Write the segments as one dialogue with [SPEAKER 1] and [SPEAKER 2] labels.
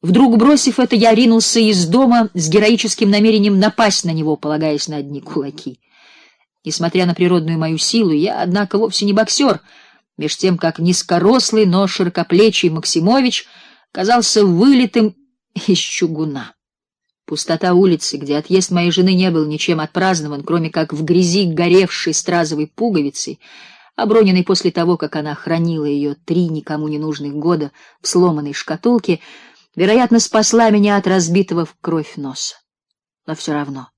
[SPEAKER 1] Вдруг бросив это, я ринулся из дома с героическим намерением напасть на него, полагаясь на одни кулаки. Несмотря на природную мою силу, я, однако, вовсе не боксер, меж тем как низкорослый, но широкоплечий Максимович казался вылитым из чугуна. Пустота улицы, где отъезд моей жены не был ничем отпразднован, кроме как в грязи горевшей стразовой пуговицей, оброненной после того, как она хранила ее три никому не нужных года в сломанной шкатулке, вероятно, спасла меня от разбитого в кровь носа. Но все равно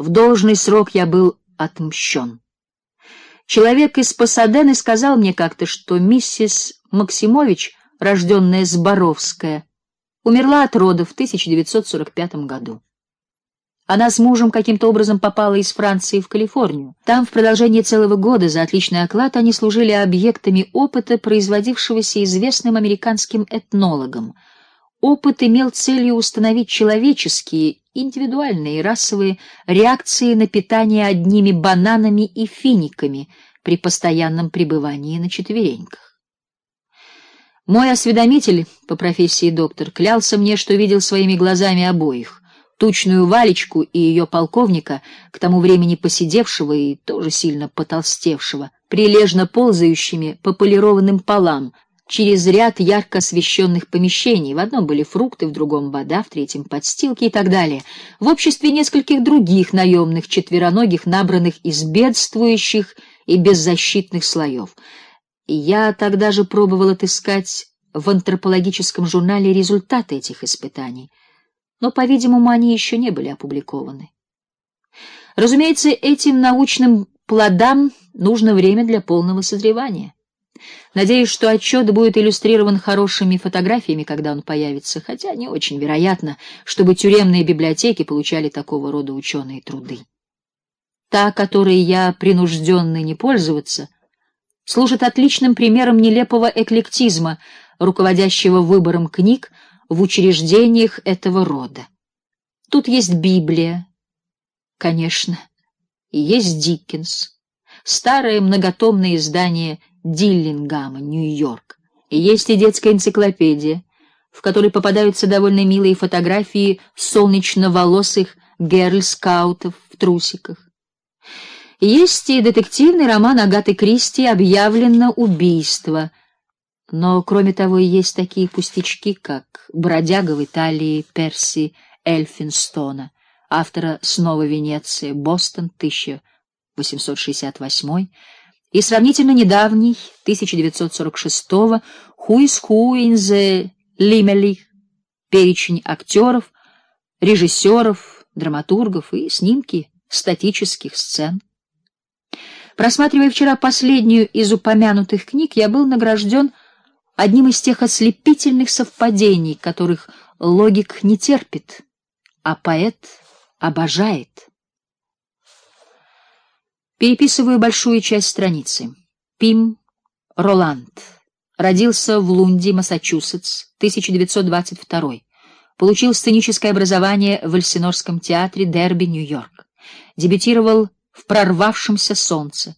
[SPEAKER 1] в должный срок я был отмщен. Человек из Пасадены сказал мне как-то, что миссис Максимович, рожденная Зборовская, умерла от родов в 1945 году. Она с мужем каким-то образом попала из Франции в Калифорнию. Там в продолжении целого года за отличный оклад они служили объектами опыта, производившегося известным американским этнологом. Опыт имел целью установить человеческие, индивидуальные и расовые реакции на питание одними бананами и финиками при постоянном пребывании на четвереньках. Мой осведомитель по профессии доктор клялся мне, что видел своими глазами обоих: тучную Валечку и ее полковника, к тому времени поседевшего и тоже сильно потолстевшего, прилежно ползающими по полированным полам через ряд ярко освещенных помещений. В одном были фрукты, в другом вода, в третьем подстилки и так далее. В обществе нескольких других наемных четвероногих, набранных из бедствующих и беззащитных слоев. Я тогда же пробовал отыскать в антропологическом журнале результаты этих испытаний, но, по-видимому, они еще не были опубликованы. Разумеется, этим научным плодам нужно время для полного созревания. Надеюсь, что отчет будет иллюстрирован хорошими фотографиями, когда он появится, хотя не очень вероятно, чтобы тюремные библиотеки получали такого рода ученые труды. Та, которой я принужденный не пользоваться, — служит отличным примером нелепого эклектизма, руководящего выбором книг в учреждениях этого рода. Тут есть Библия, конечно, и есть Диккенс, старое многотомное издание Диллингама, Нью-Йорк, есть и детская энциклопедия, в которой попадаются довольно милые фотографии солнечно-волосых герль-скаутов в трусиках. Есть и детективный роман Агаты Кристи «Объявлено убийство». Но кроме того, есть такие пустячки, как Бродяга в Италии Перси Эльфинстона, автора Снова Венеция, Бостон, 1868, и сравнительно недавний 1946-го Who is Who in the Limelight, перечень актеров, режиссеров, драматургов и снимки статических сцен. Просматривая вчера последнюю из упомянутых книг, я был награжден одним из тех ослепительных совпадений, которых логик не терпит, а поэт обожает. Переписываю большую часть страницы. Пим Роланд родился в Лунди, Массачусетс, 1922. Получил сценическое образование в Эльсинорском театре Дерби, Нью-Йорк. Дебютировал в прорвавшемся солнце.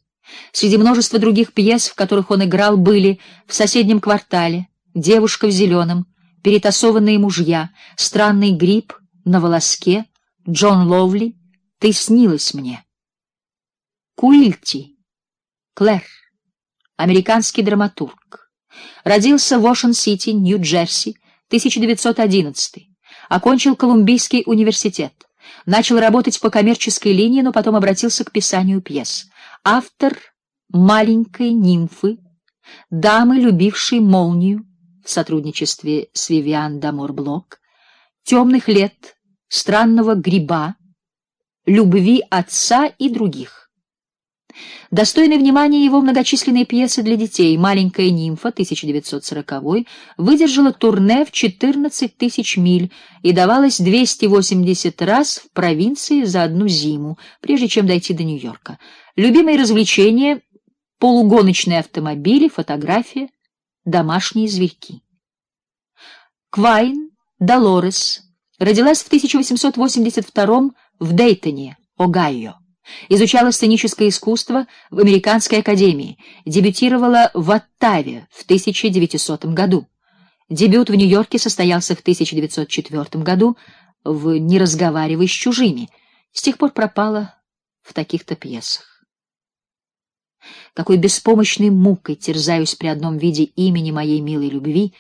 [SPEAKER 1] Среди множества других пьес, в которых он играл, были в соседнем квартале, девушка в зеленом, перетасованные мужья, странный гриб на волоске, Джон Ловли, ты снилась мне. Куильти, Клэр, американский драматург, родился в Ошен-Сити, Нью-Джерси, 1911. Окончил Колумбийский университет. Начал работать по коммерческой линии, но потом обратился к писанию пьес. Автор маленькой нимфы, дамы, любившей молнию в сотрудничестве с Вивиан Дамор Блок, темных лет, странного гриба, любви отца и других. Достойны внимания его многочисленные пьесы для детей. Маленькая нимфа 1940 выдержала турне в 14 тысяч миль и давалась 280 раз в провинции за одну зиму, прежде чем дойти до Нью-Йорка. Любимые развлечения полугоночные автомобили, фотография, домашние зверьки. Квайн Долорес родилась в 1882 в Дейтоне, Огайо. Изучала сценическое искусство в Американской академии, дебютировала в Оттаве в 1900 году. Дебют в Нью-Йорке состоялся в 1904 году в «Не разговаривай с чужими». С тех пор пропала в таких-то пьесах. Какой беспомощной мукой терзаюсь при одном виде имени моей милой любви,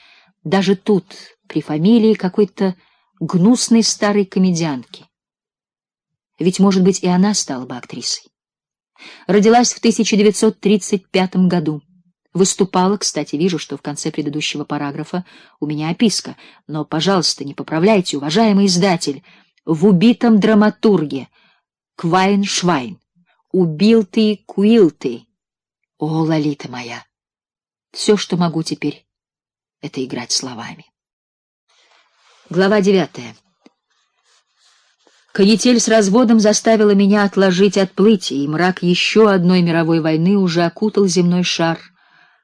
[SPEAKER 1] даже тут, при фамилии какой-то гнусной старой комедианки. Ведь, может быть, и она стала бы актрисой. Родилась в 1935 году. Выступала, кстати, вижу, что в конце предыдущего параграфа у меня описка, но, пожалуйста, не поправляйте, уважаемый издатель, в убитом драматурге Квайн Швайн. Убил ты, куил ты. О, Лолита моя. Все, что могу теперь это играть словами. Глава девятая. Канитель с разводом заставила меня отложить отплытие, и мрак еще одной мировой войны уже окутал земной шар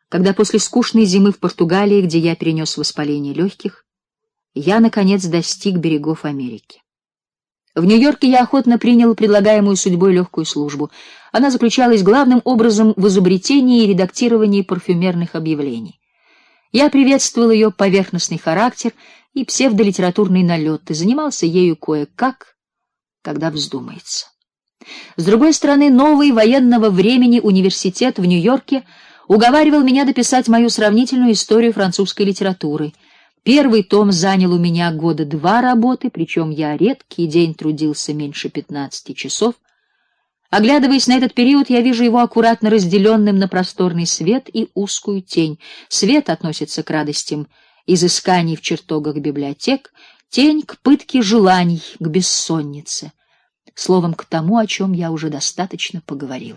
[SPEAKER 1] когда после скучной зимы в Португалии, где я перенес воспаление легких, я наконец достиг берегов Америки. В Нью-Йорке я охотно принял предлагаемую судьбой легкую службу. Она заключалась главным образом в изобретении и редактировании парфюмерных объявлений. Я приветствовал ее поверхностный характер и псевдолитературный налет и занимался ею кое-как, когда вздумается. С другой стороны, новый военного времени университет в Нью-Йорке — уговаривал меня дописать мою сравнительную историю французской литературы. Первый том занял у меня года два работы, причем я редкий день трудился меньше пятнадцати часов. Оглядываясь на этот период, я вижу его аккуратно разделенным на просторный свет и узкую тень. Свет относится к радостям изысканий в чертогах библиотек, тень к пытке желаний, к бессоннице, словом, к тому, о чем я уже достаточно поговорил.